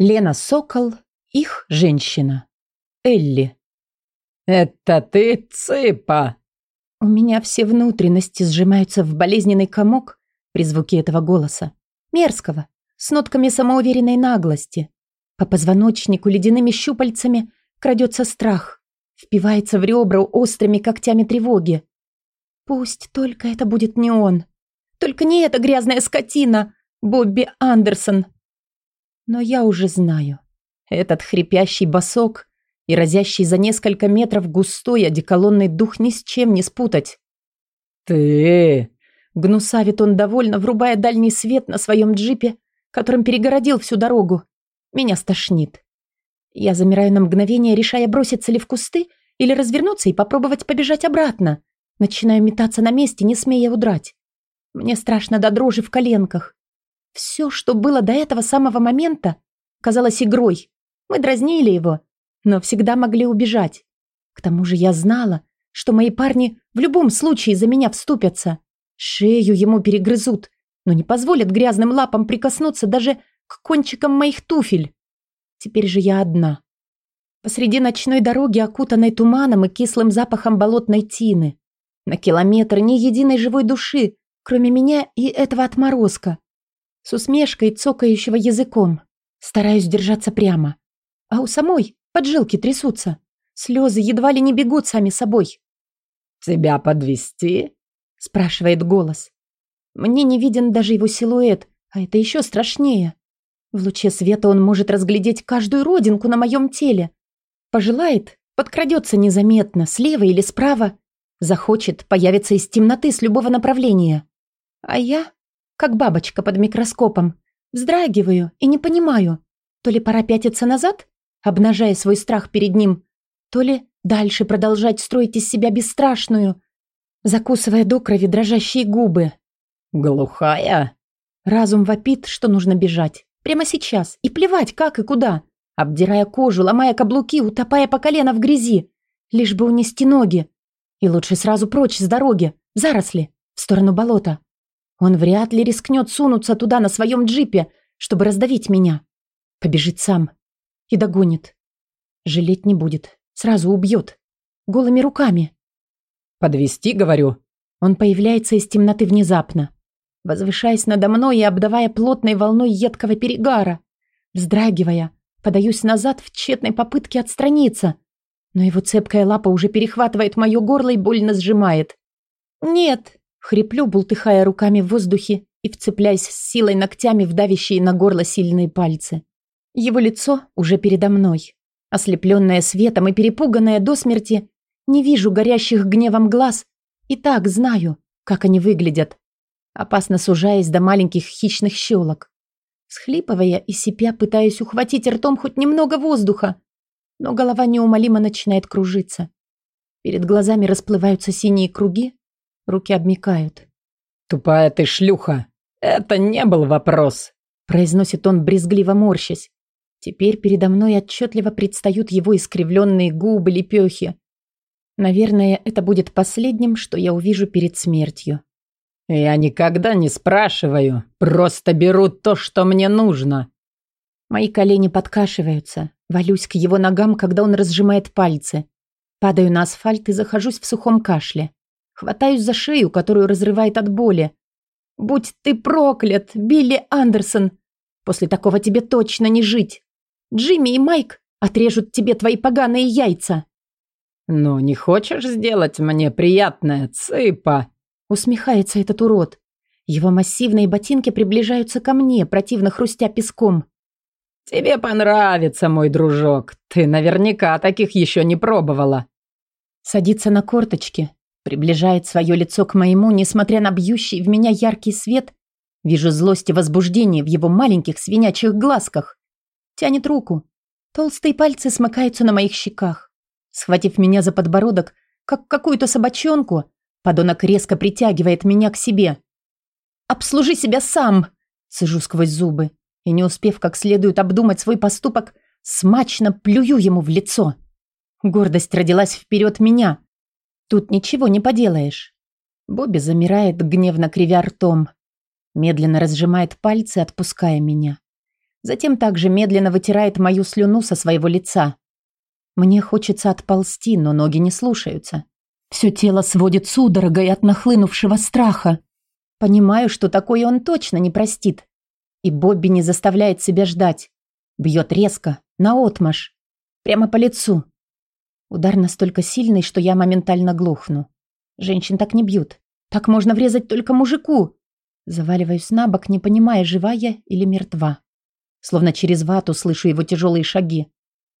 Лена Сокол, их женщина. Элли. «Это ты, цыпа!» У меня все внутренности сжимаются в болезненный комок при звуке этого голоса. Мерзкого, с нотками самоуверенной наглости. По позвоночнику ледяными щупальцами крадется страх, впивается в ребра острыми когтями тревоги. Пусть только это будет не он. Только не эта грязная скотина, Бобби Андерсон. Но я уже знаю. Этот хрипящий босок и разящий за несколько метров густой одеколонный дух ни с чем не спутать. «Ты...» Гнусавит он довольно, врубая дальний свет на своем джипе, которым перегородил всю дорогу. Меня стошнит. Я замираю на мгновение, решая броситься ли в кусты или развернуться и попробовать побежать обратно. Начинаю метаться на месте, не смея удрать. Мне страшно до дрожи в коленках. Все, что было до этого самого момента, казалось игрой. Мы дразнили его, но всегда могли убежать. К тому же я знала, что мои парни в любом случае за меня вступятся. Шею ему перегрызут, но не позволят грязным лапам прикоснуться даже к кончикам моих туфель. Теперь же я одна. Посреди ночной дороги, окутанной туманом и кислым запахом болотной тины. На километр ни единой живой души, кроме меня и этого отморозка. С усмешкой, цокающего языком. Стараюсь держаться прямо. А у самой поджилки трясутся. Слезы едва ли не бегут сами собой. «Тебя подвести? спрашивает голос. Мне не виден даже его силуэт, а это еще страшнее. В луче света он может разглядеть каждую родинку на моем теле. Пожелает, подкрадется незаметно, слева или справа, Захочет, появится из темноты с любого направления. А я, как бабочка под микроскопом, вздрагиваю и не понимаю, то ли пора пятиться назад, обнажая свой страх перед ним, то ли дальше продолжать строить из себя бесстрашную, закусывая до крови дрожащие губы. «Глухая?» Разум вопит, что нужно бежать. Прямо сейчас. И плевать, как и куда. Обдирая кожу, ломая каблуки, утопая по колено в грязи. Лишь бы унести ноги. И лучше сразу прочь с дороги, в заросли, в сторону болота. Он вряд ли рискнет сунуться туда на своем джипе, чтобы раздавить меня. Побежит сам. И догонит. Жалеть не будет. Сразу убьет. Голыми руками. Подвести, говорю. Он появляется из темноты внезапно, возвышаясь надо мной и обдавая плотной волной едкого перегара. Вздрагивая, подаюсь назад в тщетной попытке отстраниться – но его цепкая лапа уже перехватывает мое горло и больно сжимает. «Нет!» — хриплю, бултыхая руками в воздухе и вцепляясь с силой ногтями в давящие на горло сильные пальцы. Его лицо уже передо мной. Ослепленное светом и перепуганное до смерти, не вижу горящих гневом глаз и так знаю, как они выглядят, опасно сужаясь до маленьких хищных щелок. Схлипывая и сипя, пытаюсь ухватить ртом хоть немного воздуха, но голова неумолимо начинает кружиться. Перед глазами расплываются синие круги, руки обмикают. «Тупая ты шлюха! Это не был вопрос!» произносит он, брезгливо морщась. Теперь передо мной отчетливо предстают его искривленные губы, лепехи. Наверное, это будет последним, что я увижу перед смертью. «Я никогда не спрашиваю, просто беру то, что мне нужно». Мои колени подкашиваются, Валюсь к его ногам, когда он разжимает пальцы. Падаю на асфальт и захожусь в сухом кашле. Хватаюсь за шею, которую разрывает от боли. «Будь ты проклят, Билли Андерсон! После такого тебе точно не жить! Джимми и Майк отрежут тебе твои поганые яйца!» «Ну, не хочешь сделать мне приятное, цыпа?» Усмехается этот урод. Его массивные ботинки приближаются ко мне, противно хрустя песком. «Тебе понравится, мой дружок. Ты наверняка таких еще не пробовала». Садится на корточки, приближает свое лицо к моему, несмотря на бьющий в меня яркий свет. Вижу злость и возбуждение в его маленьких свинячьих глазках. Тянет руку. Толстые пальцы смыкаются на моих щеках. Схватив меня за подбородок, как какую-то собачонку, подонок резко притягивает меня к себе. «Обслужи себя сам!» Сижу сквозь зубы и, не успев как следует обдумать свой поступок, смачно плюю ему в лицо. Гордость родилась вперед меня. Тут ничего не поделаешь. Бобби замирает, гневно кривя ртом. Медленно разжимает пальцы, отпуская меня. Затем также медленно вытирает мою слюну со своего лица. Мне хочется отползти, но ноги не слушаются. Все тело сводит судорогой от нахлынувшего страха. Понимаю, что такое он точно не простит. И Бобби не заставляет себя ждать. Бьет резко, наотмашь, прямо по лицу. Удар настолько сильный, что я моментально глухну. Женщин так не бьют. Так можно врезать только мужику. Заваливаюсь на бок, не понимая, жива я или мертва. Словно через вату слышу его тяжелые шаги.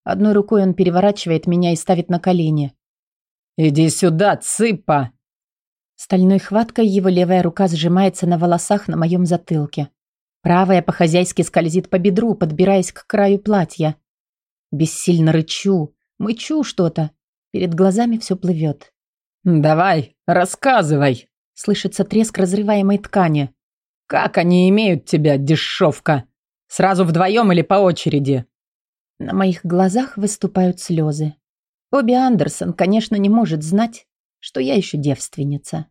Одной рукой он переворачивает меня и ставит на колени. «Иди сюда, цыпа!» Стальной хваткой его левая рука сжимается на волосах на моем затылке. Правая по-хозяйски скользит по бедру, подбираясь к краю платья. Бессильно рычу, мычу что-то. Перед глазами все плывет. «Давай, рассказывай!» Слышится треск разрываемой ткани. «Как они имеют тебя, дешевка? Сразу вдвоем или по очереди?» На моих глазах выступают слезы. Обби Андерсон, конечно, не может знать, что я еще девственница.